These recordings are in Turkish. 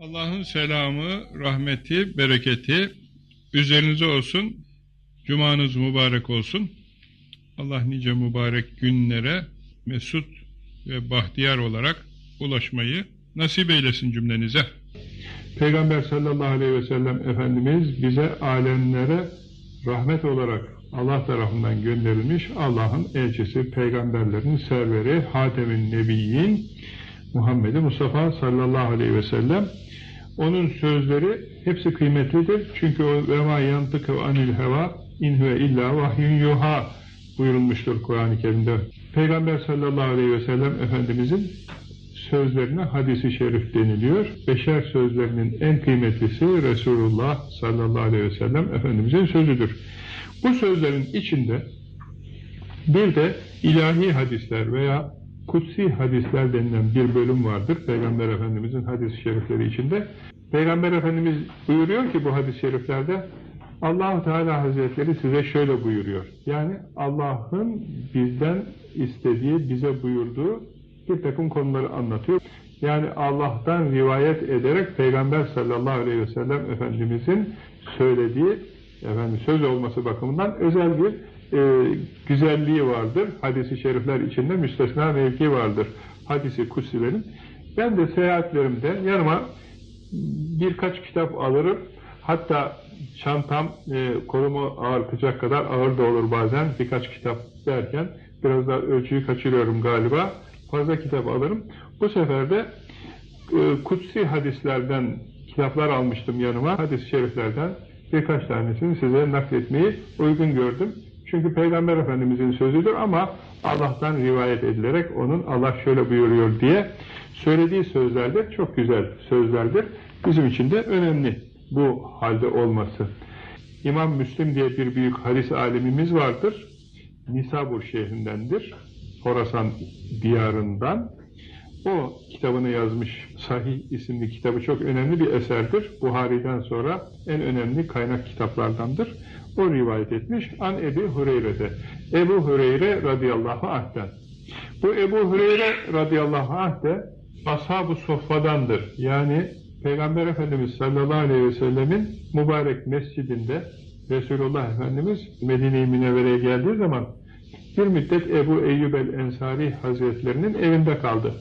Allah'ın selamı, rahmeti, bereketi üzerinize olsun. Cumanız mübarek olsun. Allah nice mübarek günlere mesut ve bahtiyar olarak ulaşmayı nasip eylesin cümlenize. Peygamber sallallahu aleyhi ve sellem Efendimiz bize alemlere rahmet olarak Allah tarafından gönderilmiş Allah'ın elçisi, peygamberlerin serveri, Hatemin Nebiyyin Muhammed Mustafa sallallahu aleyhi ve sellem onun sözleri hepsi kıymetlidir. Çünkü o ve ma yantıkı anil heva in huve illa vahyun yuha buyurulmuştur Kur'an-ı Kerim'de. Peygamber sallallahu aleyhi ve sellem Efendimizin sözlerine hadisi şerif deniliyor. Beşer sözlerinin en kıymetlisi Resulullah sallallahu aleyhi ve sellem Efendimizin sözüdür. Bu sözlerin içinde bir de ilahi hadisler veya kutsi hadisler denilen bir bölüm vardır Peygamber Efendimizin hadis-i şerifleri içinde. Peygamber Efendimiz buyuruyor ki bu hadis-i şeriflerde allah Teala Hazretleri size şöyle buyuruyor. Yani Allah'ın bizden istediği, bize buyurduğu bir takım konuları anlatıyor. Yani Allah'tan rivayet ederek Peygamber sallallahu aleyhi ve sellem Efendimizin söylediği efendim, söz olması bakımından özel bir e, güzelliği vardır. Hadis-i şerifler içinde müstesna mevki vardır. Hadisi kutsilerin. Ben de seyahatlerimde yanıma birkaç kitap alırım. Hatta çantam e, kolumu ağırtacak kadar ağır da olur bazen birkaç kitap derken biraz daha ölçüyü kaçırıyorum galiba. Fazla kitap alırım. Bu sefer de e, kutsi hadislerden kitaplar almıştım yanıma. Hadis-i şeriflerden birkaç tanesini size nakletmeyi uygun gördüm. Çünkü Peygamber Efendimizin sözüdür ama Allah'tan rivayet edilerek onun Allah şöyle buyuruyor diye söylediği sözlerdir. Çok güzel sözlerdir. Bizim için de önemli bu halde olması. İmam Müslim diye bir büyük hadis alemimiz vardır. Nisabur şehrindendir. Horasan diyarından. O kitabını yazmış Sahih isimli kitabı çok önemli bir eserdir. Buhari'den sonra en önemli kaynak kitaplardandır. O rivayet etmiş. An Ebu Hureyre'de. Ebu Hureyre radıyallahu anh'ten. Bu Ebu Hureyre radıyallahu anh de ashab-ı soffadandır. Yani Peygamber Efendimiz sallallahu aleyhi ve sellemin mübarek mescidinde Resulullah Efendimiz Medine-i Münevvere'ye geldiği zaman bir müddet Ebu Eyyub el-Ensari Hazretlerinin evinde kaldı.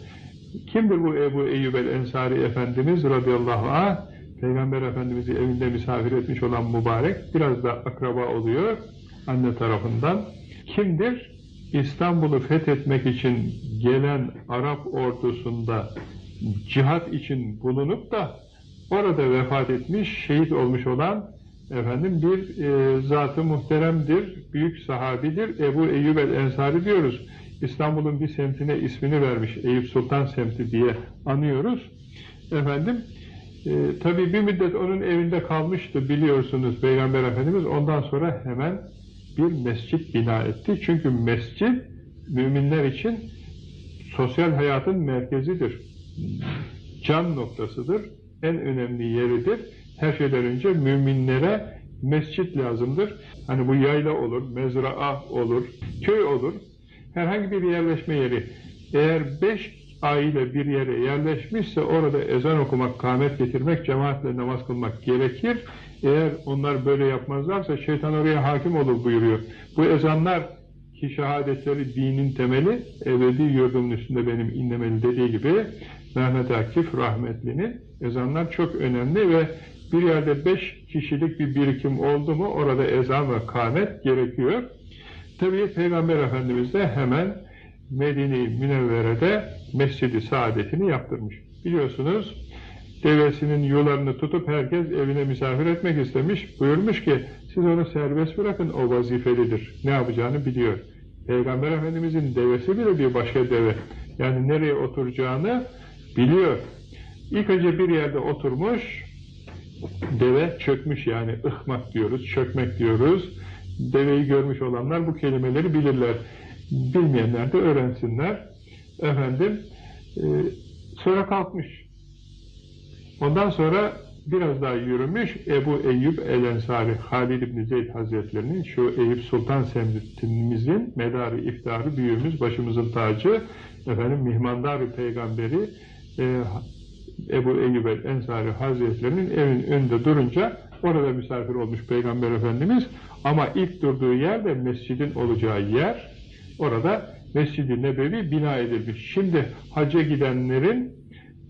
Kimdir bu Ebu Eyyub el-Ensari Efendimiz radıyallahu anh? Peygamber Efendimiz'i evinde misafir etmiş olan mübarek, biraz da akraba oluyor anne tarafından. Kimdir? İstanbul'u fethetmek için gelen Arap ordusunda cihat için bulunup da orada vefat etmiş, şehit olmuş olan efendim bir e, zat-ı muhteremdir, büyük sahabidir. Ebu Eyyub el-Ensari diyoruz. İstanbul'un bir semtine ismini vermiş, Eyüp Sultan semti diye anıyoruz. Efendim, e, tabi bir müddet onun evinde kalmıştı biliyorsunuz Peygamber Efendimiz. Ondan sonra hemen bir mescit bina etti. Çünkü mescit müminler için sosyal hayatın merkezidir. Can noktasıdır. En önemli yeridir. Her şeyden önce müminlere mescit lazımdır. Hani bu yayla olur, mezraa olur, köy olur. Herhangi bir yerleşme yeri. Eğer beş aile bir yere yerleşmişse orada ezan okumak, kâhmet getirmek, cemaatle namaz kılmak gerekir. Eğer onlar böyle yapmazlarsa şeytan oraya hakim olur buyuruyor. Bu ezanlar ki şehadetleri dinin temeli ebedi yurdumun üstünde benim inlemeli dediği gibi Mehmet Akif rahmetlinin ezanlar çok önemli ve bir yerde beş kişilik bir birikim oldu mu orada ezan ve kâhmet gerekiyor. Tabii Peygamber Efendimiz de hemen Medine-i Münevvere'de Mescid-i Saadetini yaptırmış. Biliyorsunuz devesinin yularını tutup herkes evine misafir etmek istemiş. Buyurmuş ki siz onu serbest bırakın o vazifelidir. Ne yapacağını biliyor. Peygamber Efendimizin devesi bile bir başka deve. Yani nereye oturacağını biliyor. İlk önce bir yerde oturmuş, deve çökmüş yani ıhmak diyoruz, çökmek diyoruz. Deveyi görmüş olanlar bu kelimeleri bilirler. Bilmeyenler de öğrensinler. Efendim, e, sonra kalkmış. Ondan sonra biraz daha yürümüş Ebu Eyyub el-Ensari Halid İbni Zeyd Hazretlerinin şu Eyüp Sultan semtimizin medarı, iftarı, büyüğümüz, başımızın tacı efendim mihmandarı peygamberi e, Ebu Eyyub el-Ensari Hazretlerinin evin önünde durunca orada misafir olmuş Peygamber Efendimiz ama ilk durduğu yer de mescidin olacağı yer orada Mescid-i Nebevi bina edilmiş. Şimdi hacca gidenlerin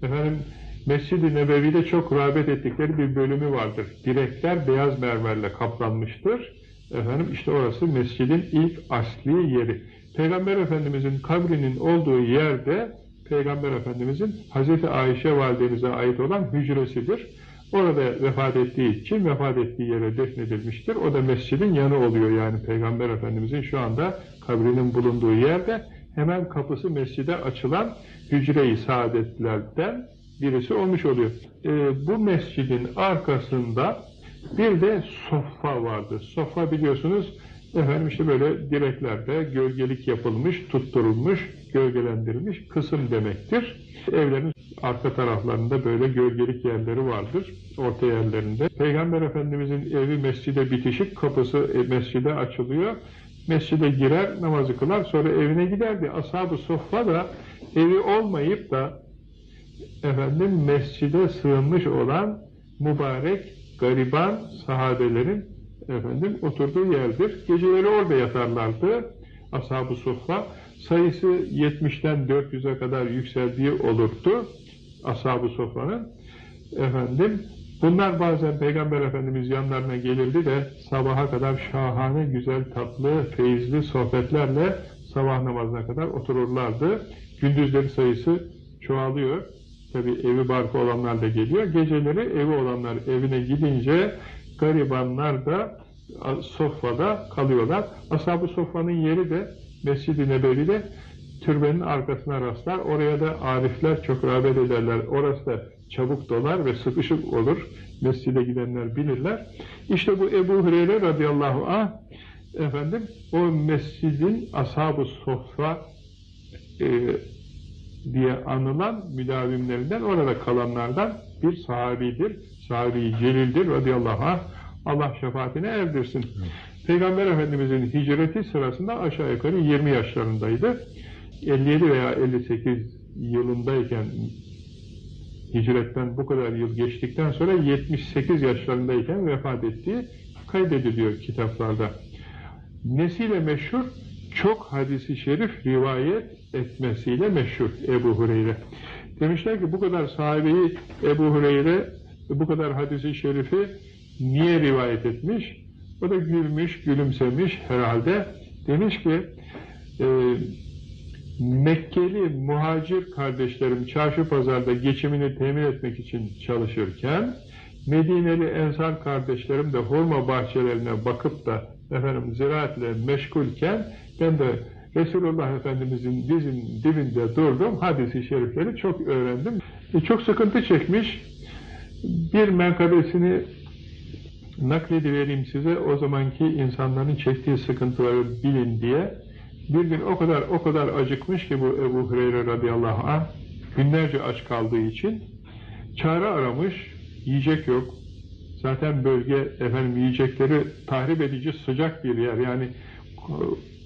efendim Mescid-i Nebevi'de çok rağbet ettikleri bir bölümü vardır. Direkler beyaz mermerle kaplanmıştır. Efendim işte orası mescidin ilk asli yeri. Peygamber Efendimizin kabrinin olduğu yerde Peygamber Efendimizin Hazreti Ayşe validemize ait olan hücresidir. Orada vefat ettiği için vefat ettiği yere defnedilmiştir. O da mescidin yanı oluyor yani Peygamber Efendimizin şu anda kabrinin bulunduğu yerde hemen kapısı mescide açılan hücre-i saadetlerden birisi olmuş oluyor. E, bu mescidin arkasında bir de soffa vardı. Soffa biliyorsunuz efendim işte böyle direklerde gölgelik yapılmış, tutturulmuş, gölgelendirilmiş kısım demektir. Evlerin arka taraflarında böyle gölgelik yerleri vardır, orta yerlerinde. Peygamber Efendimizin evi mescide bitişik, kapısı e, mescide açılıyor. Mescide girer, namazı kılar, sonra evine giderdi. Ashab-ı da evi olmayıp da efendim mescide sığınmış olan mübarek, gariban sahabelerin efendim oturduğu yerdir. Geceleri orada yatarlardı. Ashab-ı Suffa sayısı 70'ten 400'e kadar yükseldiği olurdu. Ashab-ı Suffa'nın efendim bunlar bazen Peygamber Efendimiz yanlarına gelirdi de sabaha kadar şahane, güzel, tatlı, feyizli sohbetlerle sabah namazına kadar otururlardı. Gündüzleri sayısı çoğalıyor. Tabi evi barkı olanlar da geliyor. Geceleri evi olanlar evine gidince garibanlar da sofrada kalıyorlar. Ashab-ı sofranın yeri de Mescid-i Nebevi'de türbenin arkasına rastlar. Oraya da arifler çok rağbet ederler. Orası da çabuk dolar ve sıkışık olur. Mescide gidenler bilirler. İşte bu Ebu Hureyre radıyallahu anh efendim o mescidin ashab-ı sofra e, diye anılan müdavimlerinden orada kalanlardan bir sahabidir. Sahabi celildir radıyallahu anh. Allah şefaatine erdirsin. Evet. Peygamber Efendimizin hicreti sırasında aşağı yukarı 20 yaşlarındaydı. 57 veya 58 yılındayken hicretten bu kadar yıl geçtikten sonra 78 yaşlarındayken vefat ettiği kaydediliyor kitaplarda. Nesiyle meşhur? Çok hadisi şerif rivayet etmesiyle meşhur Ebu Hureyre. Demişler ki bu kadar sahabeyi Ebu Hureyre bu kadar hadisi şerifi niye rivayet etmiş? O da gülmüş, gülümsemiş herhalde. Demiş ki e, Mekkeli muhacir kardeşlerim çarşı pazarda geçimini temin etmek için çalışırken Medineli ensar kardeşlerim de hurma bahçelerine bakıp da efendim ziraatle meşgulken ben de Resulullah Efendimizin dizin dibinde durdum. Hadisi şerifleri çok öğrendim. E, çok sıkıntı çekmiş. Bir menkabesini nakledivereyim size. O zamanki insanların çektiği sıkıntıları bilin diye. Bir gün o kadar o kadar acıkmış ki bu Ebu Hureyre radıyallahu anh günlerce aç kaldığı için çare aramış. Yiyecek yok. Zaten bölge efendim yiyecekleri tahrip edici sıcak bir yer. Yani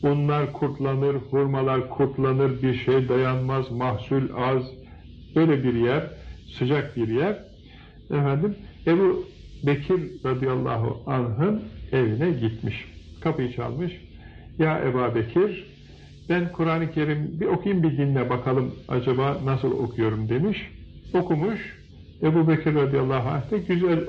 unlar kurtlanır, hurmalar kurtlanır, bir şey dayanmaz, mahsul az. Böyle bir yer, sıcak bir yer. Efendim Ebu Bekir radıyallahu anh'ın evine gitmiş. Kapıyı çalmış. Ya Ebu Bekir ben Kur'an-ı Kerim bir okuyayım bir dinle bakalım acaba nasıl okuyorum demiş. Okumuş. Ebu Bekir radıyallahu anh de güzel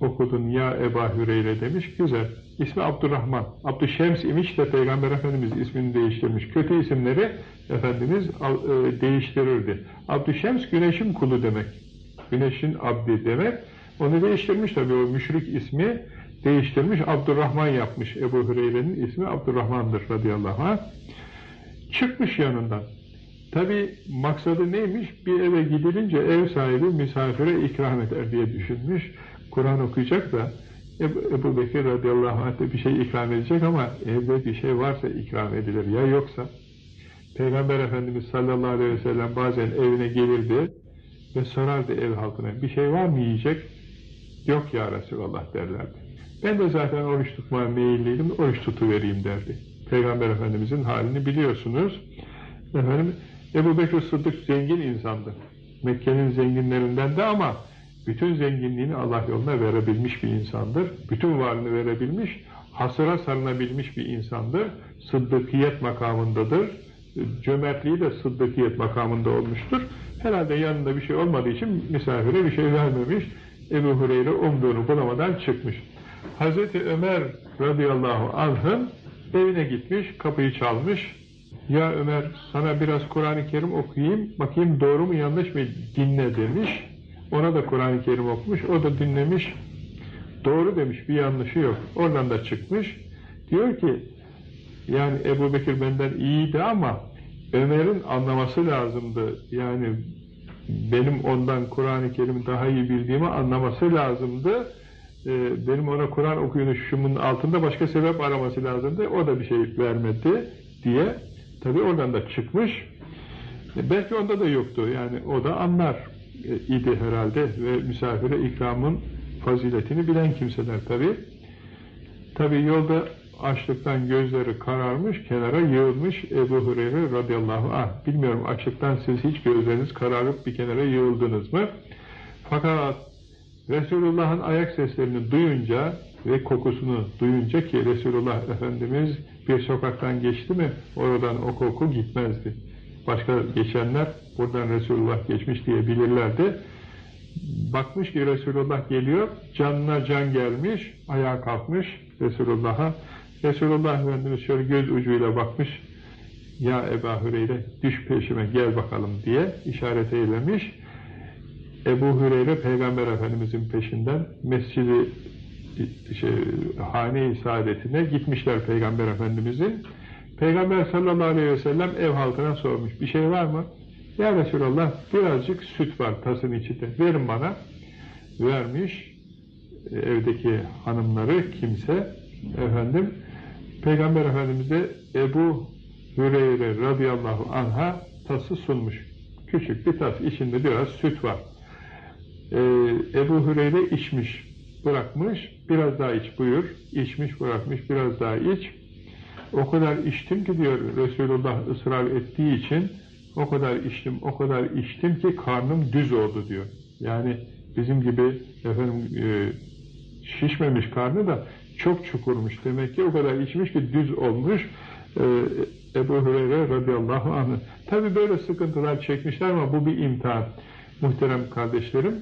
okudun ya Eba Hüreyre demiş. Güzel. İsmi Abdurrahman. Abdüşşems imiş de Peygamber Efendimiz ismini değiştirmiş. Kötü isimleri Efendimiz e, değiştirirdi. Abdüşşems güneşin kulu demek. Güneşin abdi demek. Onu değiştirmiş tabii o müşrik ismi değiştirmiş. Abdurrahman yapmış. Ebu Hüreyre'nin ismi Abdurrahman'dır radıyallahu anh. Çıkmış yanından. Tabi maksadı neymiş? Bir eve gidilince ev sahibi misafire ikram eder diye düşünmüş. Kur'an okuyacak da Ebu, Ebu Bekir radıyallahu anh bir şey ikram edecek ama evde bir şey varsa ikram edilir. Ya yoksa Peygamber Efendimiz sallallahu aleyhi ve sellem bazen evine gelirdi ve sorardı ev halkına bir şey var mı yiyecek? Yok ya Resulallah derlerdi. Ben de zaten oruç tutmaya meyilliydim, oruç tutuvereyim derdi. Peygamber Efendimizin halini biliyorsunuz. Efendim, Ebu Bekir Sıddık zengin insandı. Mekke'nin zenginlerinden de ama bütün zenginliğini Allah yoluna verebilmiş bir insandır. Bütün varlığını verebilmiş, hasıra sarınabilmiş bir insandır. Sıddıkiyet makamındadır. Cömertliği de sıddıkiyet makamında olmuştur. Herhalde yanında bir şey olmadığı için misafire bir şey vermemiş. Ebu Hureyre umduğunu bulamadan çıkmış. Hazreti Ömer radıyallahu anh'ın evine gitmiş, kapıyı çalmış. Ya Ömer sana biraz Kur'an-ı Kerim okuyayım, bakayım doğru mu yanlış mı dinle demiş. Ona da Kur'an-ı Kerim okumuş, o da dinlemiş. Doğru demiş, bir yanlışı yok. Oradan da çıkmış. Diyor ki, yani Ebu Bekir benden iyiydi ama Ömer'in anlaması lazımdı. Yani benim ondan Kur'an-ı Kerim'i daha iyi bildiğimi anlaması lazımdı. Ee, benim ona Kur'an okuyuşumun altında başka sebep araması lazımdı. O da bir şey vermedi diye. Tabi oradan da çıkmış. E, belki onda da yoktu. Yani o da anlar e, idi herhalde ve misafire ikramın faziletini bilen kimseler tabi. Tabi yolda açlıktan gözleri kararmış, kenara yığılmış Ebu Hureyre radıyallahu anh. Bilmiyorum açlıktan siz hiç gözleriniz kararıp bir kenara yığıldınız mı? Fakat Resulullah'ın ayak seslerini duyunca ve kokusunu duyunca ki Resulullah Efendimiz bir sokaktan geçti mi oradan o koku gitmezdi. Başka geçenler buradan Resulullah geçmiş diye bilirlerdi. Bakmış ki Resulullah geliyor, canına can gelmiş, ayağa kalkmış Resulullah'a. Resulullah Efendimiz şöyle göz ucuyla bakmış, ya Ebu Hüreyre düş peşime gel bakalım diye işaret eylemiş. Ebu Hüreyre Peygamber Efendimizin peşinden mescidi şey, hane-i saadetine gitmişler Peygamber Efendimizin. Peygamber sallallahu aleyhi ve sellem ev halkına sormuş. Bir şey var mı? Ya Resulallah birazcık süt var tasın içinde. Verin bana. Vermiş evdeki hanımları kimse efendim Peygamber Efendimiz de Ebu Hüreyre radıyallahu anha tası sunmuş. Küçük bir tas. içinde biraz süt var. Ee, Ebu Hüreyre içmiş. Bırakmış. Biraz daha iç buyur. İçmiş bırakmış. Biraz daha iç. O kadar içtim ki diyor Resulullah ısrar ettiği için o kadar içtim, o kadar içtim ki karnım düz oldu diyor. Yani bizim gibi efendim e, şişmemiş karnı da çok çukurmuş. Demek ki o kadar içmiş ki düz olmuş. E, Ebu Hureyre radıyallahu anh. Tabi böyle sıkıntılar çekmişler ama bu bir imtihan. Muhterem kardeşlerim.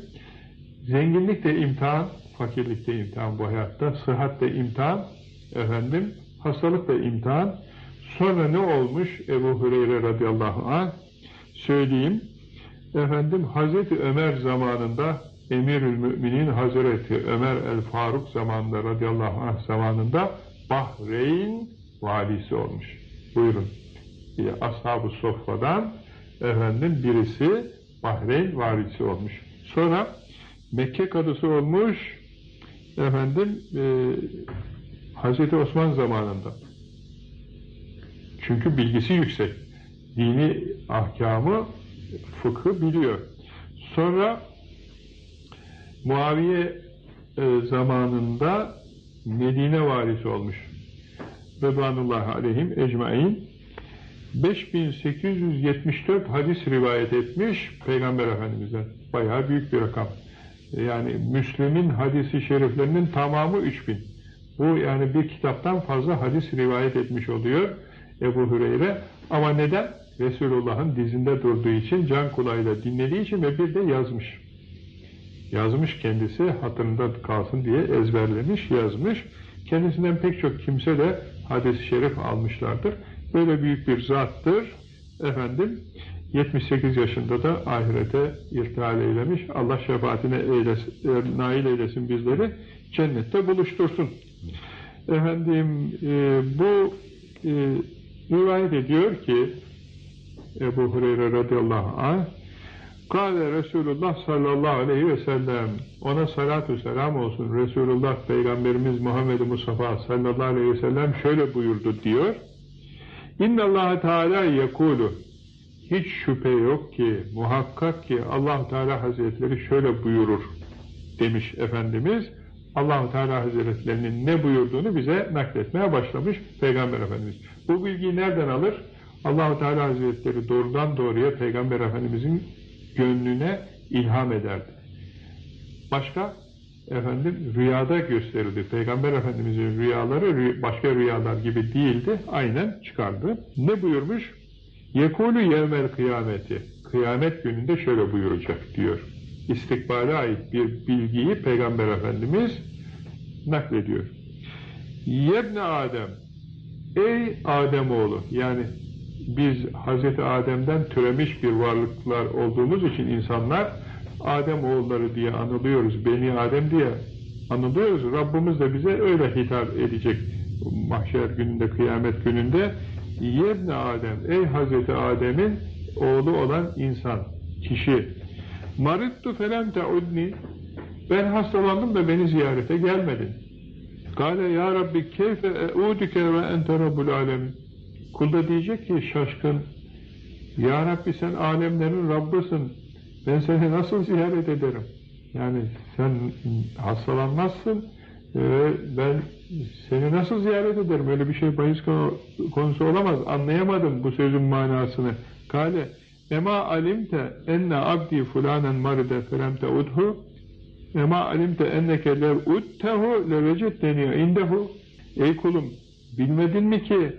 Zenginlik de imtihan, fakirlik de imtihan bu hayatta. Sıhhat de imtihan, efendim, hastalık da imtihan. Sonra ne olmuş Ebu Hureyre radıyallahu anh? Söyleyeyim. Efendim Hazreti Ömer zamanında Emirül Müminin Hazreti Ömer el Faruk zamanında radıyallahu anh zamanında Bahreyn valisi olmuş. Buyurun. Ashab-ı Soffa'dan efendim birisi Bahreyn valisi olmuş. Sonra Mekke kadısı olmuş efendim e, Hazreti Osman zamanında. Çünkü bilgisi yüksek. Dini ahkamı, fıkhı biliyor. Sonra Muaviye e, zamanında Medine valisi olmuş. Rıdvanullah aleyhim ecmain 5874 hadis rivayet etmiş Peygamber Efendimiz'den. Bayağı büyük bir rakam. Yani Müslüm'ün hadisi şeriflerinin tamamı 3000. Bu yani bir kitaptan fazla hadis rivayet etmiş oluyor Ebu Hüreyre. Ama neden? Resulullah'ın dizinde durduğu için, can kulağıyla dinlediği için ve bir de yazmış. Yazmış kendisi, hatırında kalsın diye ezberlemiş, yazmış. Kendisinden pek çok kimse de hadis-i şerif almışlardır. Böyle büyük bir zattır. Efendim, 78 yaşında da ahirete irtihal eylemiş. Allah şefaatine eylesin, e, nail eylesin bizleri. Cennette buluştursun. Efendim, e, bu e, rivayet ediyor ki Ebu Hureyre radıyallahu anh Kale Resulullah sallallahu aleyhi ve sellem. Ona salatu selam olsun. Resulullah Peygamberimiz Muhammed Mustafa sallallahu aleyhi ve sellem şöyle buyurdu diyor. İnna Allah Teala yekulu hiç şüphe yok ki muhakkak ki allah Teala Hazretleri şöyle buyurur demiş Efendimiz. Allah Teala Hazretlerinin ne buyurduğunu bize nakletmeye başlamış Peygamber Efendimiz. Bu bilgiyi nereden alır? allah Teala Hazretleri doğrudan doğruya Peygamber Efendimizin gönlüne ilham ederdi. Başka efendim rüyada gösterildi. Peygamber Efendimizin rüyaları başka rüyalar gibi değildi. Aynen çıkardı. Ne buyurmuş? Yekulu yevmel kıyameti. Kıyamet gününde şöyle buyuracak diyor. İstikbale ait bir bilgiyi Peygamber Efendimiz naklediyor. Yebne Adem Ey Ademoğlu yani biz Hazreti Adem'den türemiş bir varlıklar olduğumuz için insanlar Adem oğulları diye anılıyoruz. Beni Adem diye anılıyoruz. Rabbimiz de bize öyle hitap edecek. Mahşer gününde, kıyamet gününde Yebne Adem, ey Hazreti Adem'in oğlu olan insan, kişi. Marittu felem te'udni ben hastalandım da beni ziyarete gelmedin. Gale ya Rabbi keyfe e'udike ve ente rabbul alemin. Kul da diyecek ki şaşkın Ya Rabbi sen alemlerin Rabbısın. Ben seni nasıl ziyaret ederim? Yani sen hastalanmazsın. Ben seni nasıl ziyaret ederim? Öyle bir şey bahis konusu olamaz. Anlayamadım bu sözün manasını. Kale Ema alimte enne abdi fulanen maride felem teudhu Ema alimte enneke lev uttehu levecetteni indehu Ey kulum bilmedin mi ki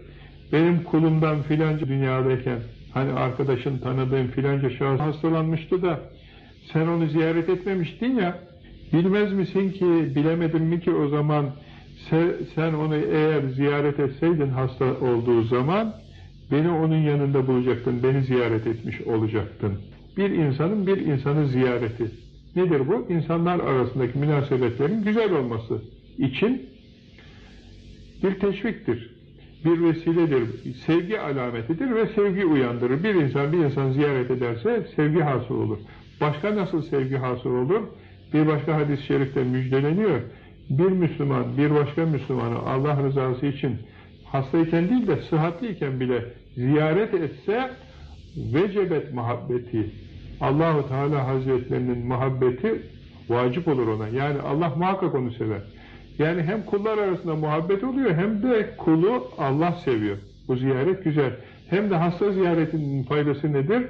benim kulumdan filanca dünyadayken hani arkadaşın tanıdığın filanca şahıs hastalanmıştı da sen onu ziyaret etmemiştin ya bilmez misin ki bilemedin mi ki o zaman sen onu eğer ziyaret etseydin hasta olduğu zaman beni onun yanında bulacaktın, beni ziyaret etmiş olacaktın. Bir insanın bir insanı ziyareti. Nedir bu? İnsanlar arasındaki münasebetlerin güzel olması için bir teşviktir bir vesiledir, sevgi alametidir ve sevgi uyandırır. Bir insan bir insan ziyaret ederse sevgi hasıl olur. Başka nasıl sevgi hasıl olur? Bir başka hadis-i şerifte müjdeleniyor. Bir Müslüman, bir başka Müslümanı Allah rızası için hastayken değil de sıhhatliyken bile ziyaret etse vecebet muhabbeti Allahu Teala Hazretlerinin muhabbeti vacip olur ona. Yani Allah muhakkak onu sever. Yani hem kullar arasında muhabbet oluyor hem de kulu Allah seviyor. Bu ziyaret güzel. Hem de hasta ziyaretinin faydası nedir?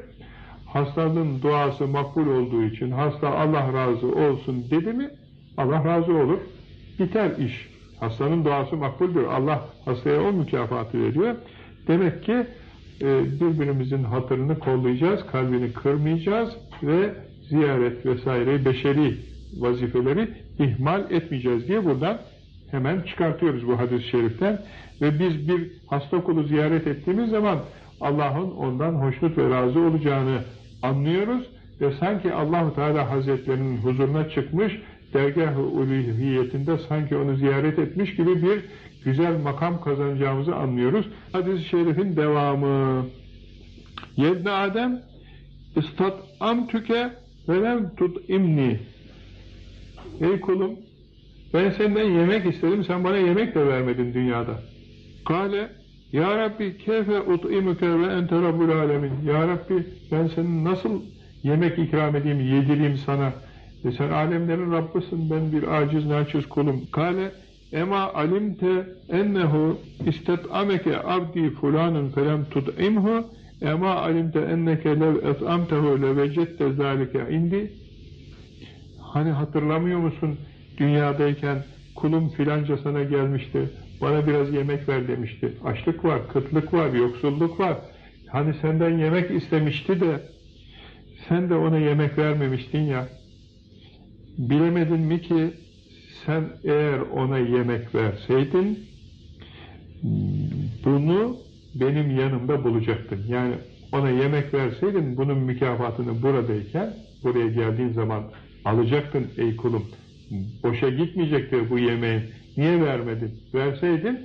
Hastanın duası makbul olduğu için hasta Allah razı olsun dedi mi Allah razı olur. Biter iş. Hastanın duası makbuldür. Allah hastaya o mükafatı veriyor. Demek ki e, birbirimizin hatırını kollayacağız, kalbini kırmayacağız ve ziyaret vesaire beşeri vazifeleri ihmal etmeyeceğiz diye buradan hemen çıkartıyoruz bu hadis-i şeriften. Ve biz bir hasta kulu ziyaret ettiğimiz zaman Allah'ın ondan hoşnut ve razı olacağını anlıyoruz ve sanki Allahu Teala Hazretlerinin huzuruna çıkmış dergah-ı uluhiyetinde sanki onu ziyaret etmiş gibi bir güzel makam kazanacağımızı anlıyoruz. Hadis-i şerifin devamı. Yedne Adem istat amtüke velem tut imni Ey kulum ben senden yemek istedim sen bana yemek de vermedin dünyada. Kale Ya Rabbi kefe ut'imuke ve ente rabbul alemin. Ya Rabbi ben senin nasıl yemek ikram edeyim, yedireyim sana. E sen alemlerin Rabbısın, ben bir aciz naçiz kulum. Kale Ema alimte ennehu istet'ameke abdi fulanın felem tut'imhu Ema alimte enneke lev et'amtehu levecette zâlike indi Hani hatırlamıyor musun dünyadayken kulum filanca sana gelmişti, bana biraz yemek ver demişti. Açlık var, kıtlık var, yoksulluk var. Hani senden yemek istemişti de sen de ona yemek vermemiştin ya. Bilemedin mi ki sen eğer ona yemek verseydin bunu benim yanımda bulacaktın. Yani ona yemek verseydin bunun mükafatını buradayken buraya geldiğin zaman Alacaktın ey kulum. Boşa gitmeyecekti bu yemeğin. Niye vermedin? Verseydin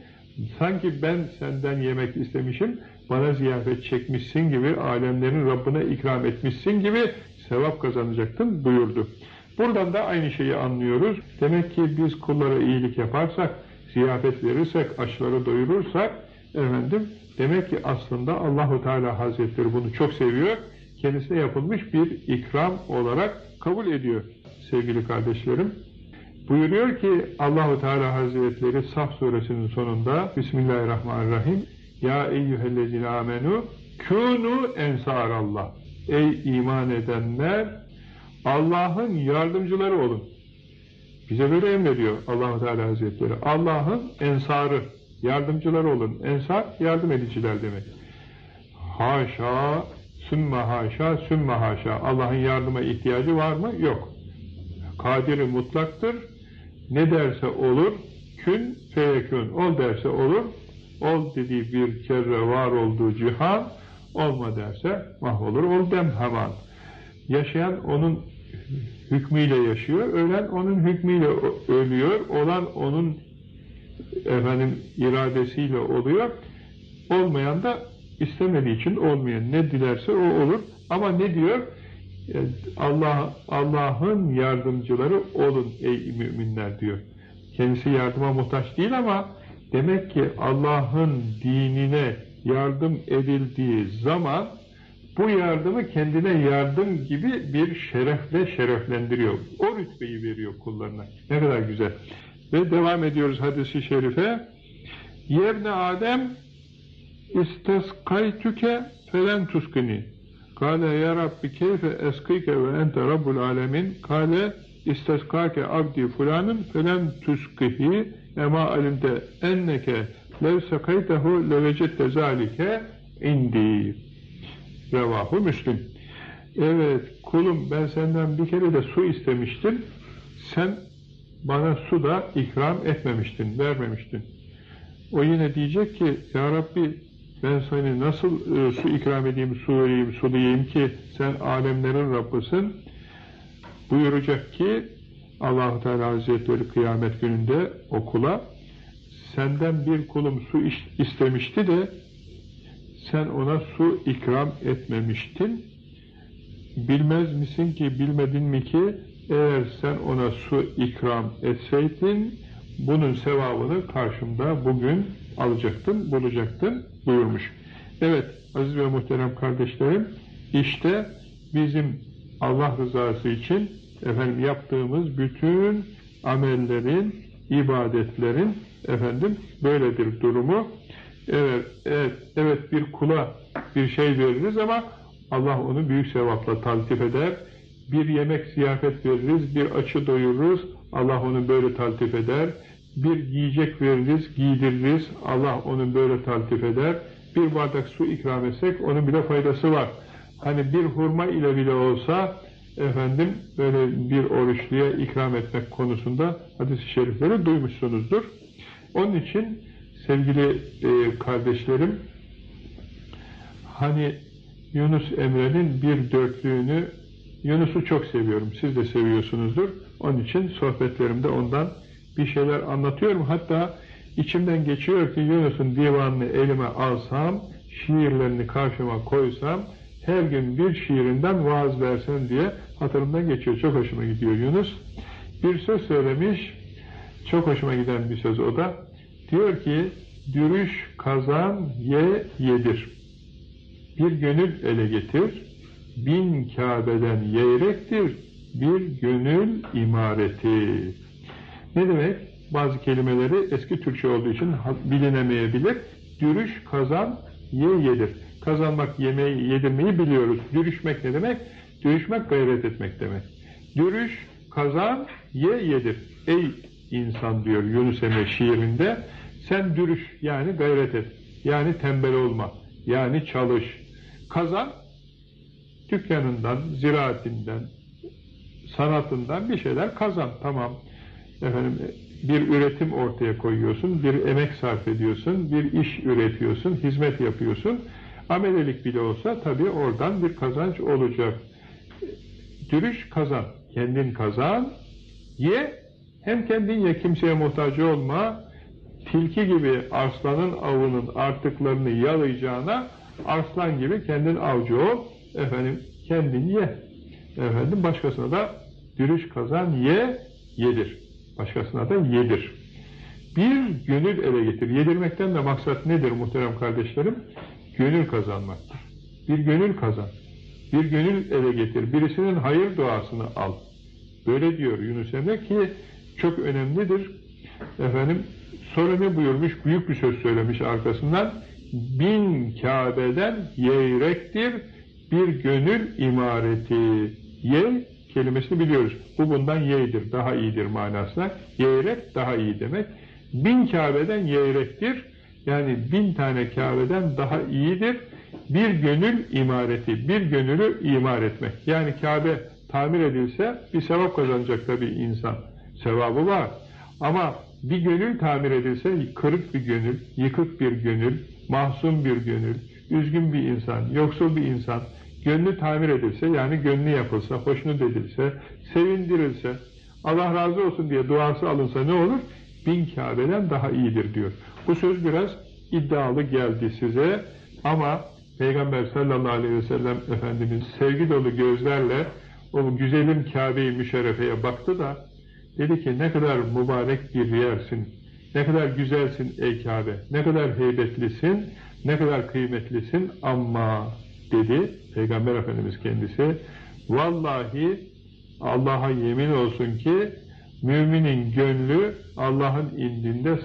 sanki ben senden yemek istemişim, bana ziyafet çekmişsin gibi, alemlerin Rabbine ikram etmişsin gibi sevap kazanacaktın buyurdu. Buradan da aynı şeyi anlıyoruz. Demek ki biz kullara iyilik yaparsak, ziyafet verirsek, açları doyurursak, efendim, demek ki aslında Allahu Teala Hazretleri bunu çok seviyor. Kendisine yapılmış bir ikram olarak kabul ediyor sevgili kardeşlerim. Buyuruyor ki Allahu Teala Hazretleri Saf suresinin sonunda Bismillahirrahmanirrahim Ya eyyühellezine amenu kûnû ensarallah ey iman edenler Allah'ın yardımcıları olun. Bize böyle emrediyor allah Teala Hazretleri. Allah'ın ensarı, yardımcıları olun. Ensar, yardım ediciler demek. Haşa, sümme haşa, sümme haşa. Allah'ın yardıma ihtiyacı var mı? Yok. Kadiri mutlaktır. Ne derse olur, kün feyekün. Ol derse olur, ol dediği bir kere var olduğu cihan, olma derse mahvolur. Ol dem hemen. Yaşayan onun hükmüyle yaşıyor, ölen onun hükmüyle ölüyor, olan onun efendim iradesiyle oluyor, olmayan da istemediği için olmuyor. Ne dilerse o olur. Ama ne diyor? E, Allah Allah'ın yardımcıları olun ey müminler diyor. Kendisi yardıma muhtaç değil ama demek ki Allah'ın dinine yardım edildiği zaman bu yardımı kendine yardım gibi bir şerefle şereflendiriyor. O rütbeyi veriyor kullarına. Ne kadar güzel. Ve devam ediyoruz hadisi şerife. Yevne Adem isteskaytüke felen tuskini. Kale ya Rabbi keyfe eskike ve ente Rabbul alemin. Kale isteskake abdi fulanın felen tuskihi ema alimde enneke lev sekaytehu levecette zalike indi. Revahu Müslim. Evet kulum ben senden bir kere de su istemiştim. Sen bana su da ikram etmemiştin, vermemiştin. O yine diyecek ki Ya Rabbi ben seni nasıl e, su ikram edeyim, su vereyim, sulayayım ki sen alemlerin Rabbısın. Buyuracak ki allah Teala Hazretleri kıyamet gününde okula senden bir kulum su istemişti de sen ona su ikram etmemiştin. Bilmez misin ki, bilmedin mi ki eğer sen ona su ikram etseydin bunun sevabını karşımda bugün alacaktın, bulacaktın buyurmuş. Evet aziz ve muhterem kardeşlerim işte bizim Allah rızası için efendim yaptığımız bütün amellerin, ibadetlerin efendim böyledir durumu. Evet, evet, evet bir kula bir şey veririz ama Allah onu büyük sevapla taltif eder. Bir yemek ziyafet veririz, bir açı doyururuz, Allah onu böyle taltif eder. Bir yiyecek veririz, giydiririz, Allah onu böyle taltif eder. Bir bardak su ikram etsek onun bile faydası var. Hani bir hurma ile bile olsa efendim böyle bir oruçluya ikram etmek konusunda hadis-i şerifleri duymuşsunuzdur. Onun için sevgili e, kardeşlerim hani Yunus Emre'nin bir dörtlüğünü Yunus'u çok seviyorum. Siz de seviyorsunuzdur. Onun için sohbetlerimde ondan bir şeyler anlatıyorum. Hatta içimden geçiyor ki Yunus'un divanını elime alsam, şiirlerini karşıma koysam, her gün bir şiirinden vaaz versen diye hatırımdan geçiyor. Çok hoşuma gidiyor Yunus. Bir söz söylemiş, çok hoşuma giden bir söz o da. Diyor ki, dürüş kazan ye yedir. Bir gönül ele getir, bin Kabe'den yeyrektir, bir gönül imareti. Ne demek? Bazı kelimeleri eski Türkçe olduğu için bilinemeyebilir. Dürüş, kazan, ye, yedir. Kazanmak, yemeği, yedirmeyi biliyoruz. Dürüşmek ne demek? Dürüşmek gayret etmek demek. Dürüş, kazan, ye, yedir. Ey insan diyor Yunus Emre şiirinde, sen dürüş yani gayret et. Yani tembel olma. Yani çalış. Kazan, dükkanından, ziraatinden, sanatından bir şeyler kazan. Tamam. Efendim, bir üretim ortaya koyuyorsun, bir emek sarf ediyorsun, bir iş üretiyorsun, hizmet yapıyorsun. Amelelik bile olsa tabii oradan bir kazanç olacak. Dürüş kazan, kendin kazan, ye, hem kendin ye, kimseye muhtaç olma, tilki gibi arslanın avının artıklarını yalayacağına, arslan gibi kendin avcı ol, efendim kendin ye. Efendim başkasına da dürüş kazan, ye, yedir. Başkasına da yedir. Bir gönül ele getir. Yedirmekten de maksat nedir muhterem kardeşlerim? Gönül kazanmaktır. Bir gönül kazan. Bir gönül ele getir. Birisinin hayır duasını al. Böyle diyor Yunus Emre ki çok önemlidir. Efendim sonra ne buyurmuş? Büyük bir söz söylemiş arkasından. Bin Kabe'den yeyrektir, bir gönül imareti. Ye kelimesini biliyoruz. Bu bundan yeğdir, daha iyidir manasına. Yeğrek daha iyi demek. Bin Kabe'den yeğrektir. Yani bin tane Kabe'den daha iyidir. Bir gönül imareti, bir gönülü imar etmek. Yani Kabe tamir edilse bir sevap kazanacak tabii insan. Sevabı var. Ama bir gönül tamir edilse kırık bir gönül, yıkık bir gönül, mahzun bir gönül, üzgün bir insan, yoksul bir insan, gönlü tamir edilse, yani gönlü yapılsa, hoşnut edilse, sevindirilse, Allah razı olsun diye duası alınsa ne olur? Bin Kabe'den daha iyidir diyor. Bu söz biraz iddialı geldi size ama Peygamber sallallahu aleyhi ve sellem Efendimiz sevgi dolu gözlerle o güzelim Kabe-i Müşerrefe'ye baktı da dedi ki ne kadar mübarek bir yersin, ne kadar güzelsin ey Kabe, ne kadar heybetlisin, ne kadar kıymetlisin ama dedi Peygamber Efendimiz kendisi vallahi Allah'a yemin olsun ki müminin gönlü Allah'ın indinde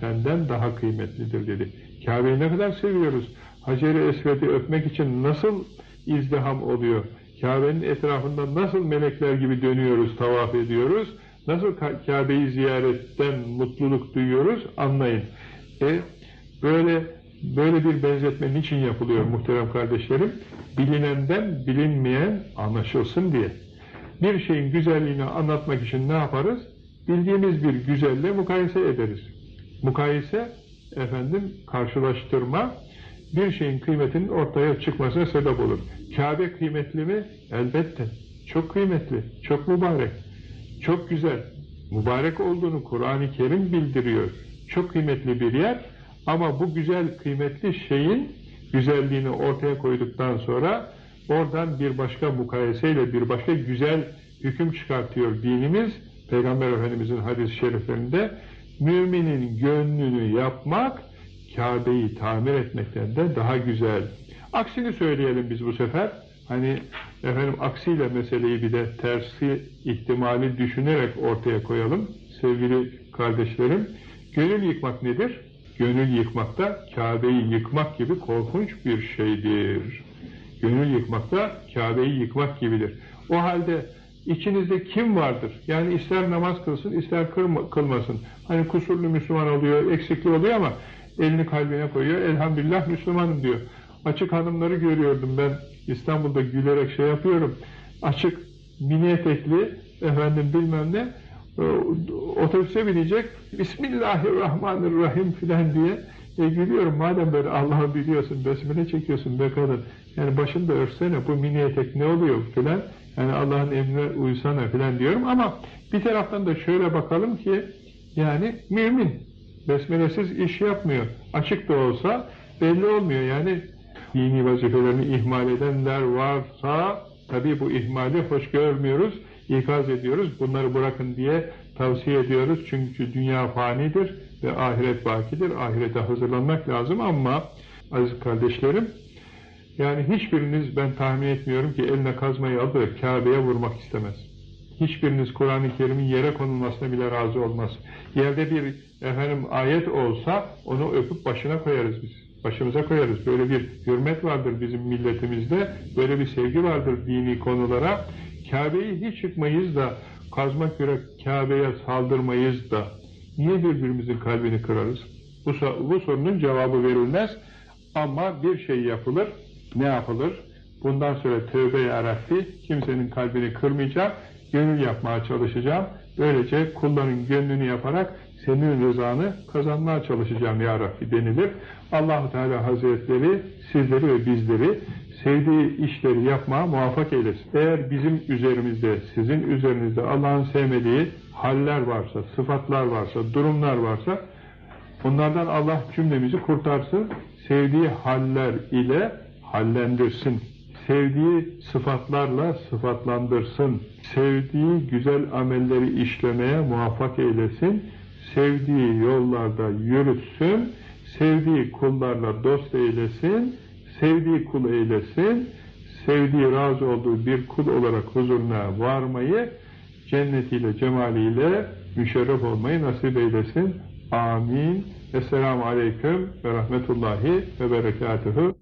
senden daha kıymetlidir dedi. Kabe'yi ne kadar seviyoruz. Hacer-i Esved'i öpmek için nasıl izdiham oluyor? Kabe'nin etrafında nasıl melekler gibi dönüyoruz, tavaf ediyoruz? Nasıl Kabe'yi ziyaretten mutluluk duyuyoruz? Anlayın. E, böyle böyle bir benzetme niçin yapılıyor muhterem kardeşlerim? Bilinenden bilinmeyen anlaşılsın diye. Bir şeyin güzelliğini anlatmak için ne yaparız? Bildiğimiz bir güzelle mukayese ederiz. Mukayese, efendim, karşılaştırma, bir şeyin kıymetinin ortaya çıkmasına sebep olur. Kabe kıymetli mi? Elbette. Çok kıymetli, çok mübarek, çok güzel. Mübarek olduğunu Kur'an-ı Kerim bildiriyor. Çok kıymetli bir yer ama bu güzel, kıymetli şeyin güzelliğini ortaya koyduktan sonra oradan bir başka mukayeseyle bir başka güzel hüküm çıkartıyor dinimiz. Peygamber Efendimizin hadis-i şeriflerinde müminin gönlünü yapmak Kabe'yi tamir etmekten de daha güzel. Aksini söyleyelim biz bu sefer. Hani efendim aksiyle meseleyi bir de tersi ihtimali düşünerek ortaya koyalım. Sevgili kardeşlerim, gönül yıkmak nedir? Gönül yıkmak da Kabe'yi yıkmak gibi korkunç bir şeydir. Gönül yıkmak da Kabe'yi yıkmak gibidir. O halde içinizde kim vardır? Yani ister namaz kılsın, ister kılmasın. Hani kusurlu Müslüman oluyor, eksikli oluyor ama elini kalbine koyuyor. Elhamdülillah Müslümanım diyor. Açık hanımları görüyordum ben İstanbul'da gülerek şey yapıyorum. Açık mini etekli efendim bilmem ne otobüse binecek Bismillahirrahmanirrahim filan diye e, gülüyorum. Madem böyle Allah'ı biliyorsun, besmele çekiyorsun be kadın. Yani başını da örsene bu mini etek ne oluyor filan. Yani Allah'ın emrine uysana filan diyorum ama bir taraftan da şöyle bakalım ki yani mümin besmelesiz iş yapmıyor. Açık da olsa belli olmuyor. Yani dini vazifelerini ihmal edenler varsa tabii bu ihmali hoş görmüyoruz, ikaz ediyoruz. Bunları bırakın diye tavsiye ediyoruz. Çünkü dünya fanidir ve ahiret bakidir. Ahirete hazırlanmak lazım ama aziz kardeşlerim yani hiçbiriniz ben tahmin etmiyorum ki eline kazmayı alıp Kabe'ye vurmak istemez. Hiçbiriniz Kur'an-ı Kerim'in yere konulmasına bile razı olmaz. Yerde bir efendim ayet olsa onu öpüp başına koyarız biz. Başımıza koyarız. Böyle bir hürmet vardır bizim milletimizde. Böyle bir sevgi vardır dini konulara. Kabe'yi hiç çıkmayız da kazmak göre Kabe'ye saldırmayız da niye birbirimizin kalbini kırarız? Bu, bu sorunun cevabı verilmez ama bir şey yapılır. Ne yapılır? Bundan sonra tövbe yarabbi kimsenin kalbini kırmayacak, gönül yapmaya çalışacağım. Böylece kulların gönlünü yaparak senin rızanı kazanmaya çalışacağım ya Rabbi denilir. allah Teala Hazretleri sizleri ve bizleri sevdiği işleri yapmaya muvaffak eylesin. Eğer bizim üzerimizde, sizin üzerinizde Allah'ın sevmediği haller varsa, sıfatlar varsa, durumlar varsa bunlardan Allah cümlemizi kurtarsın. Sevdiği haller ile hallendirsin. Sevdiği sıfatlarla sıfatlandırsın. Sevdiği güzel amelleri işlemeye muvaffak eylesin. Sevdiği yollarda yürütsün. Sevdiği kullarla dost eylesin. Sevdiği kul eylesin. Sevdiği razı olduğu bir kul olarak huzuruna varmayı cennetiyle, cemaliyle müşerref olmayı nasip eylesin. Amin. Esselamu Aleyküm ve Rahmetullahi ve Berekatuhu.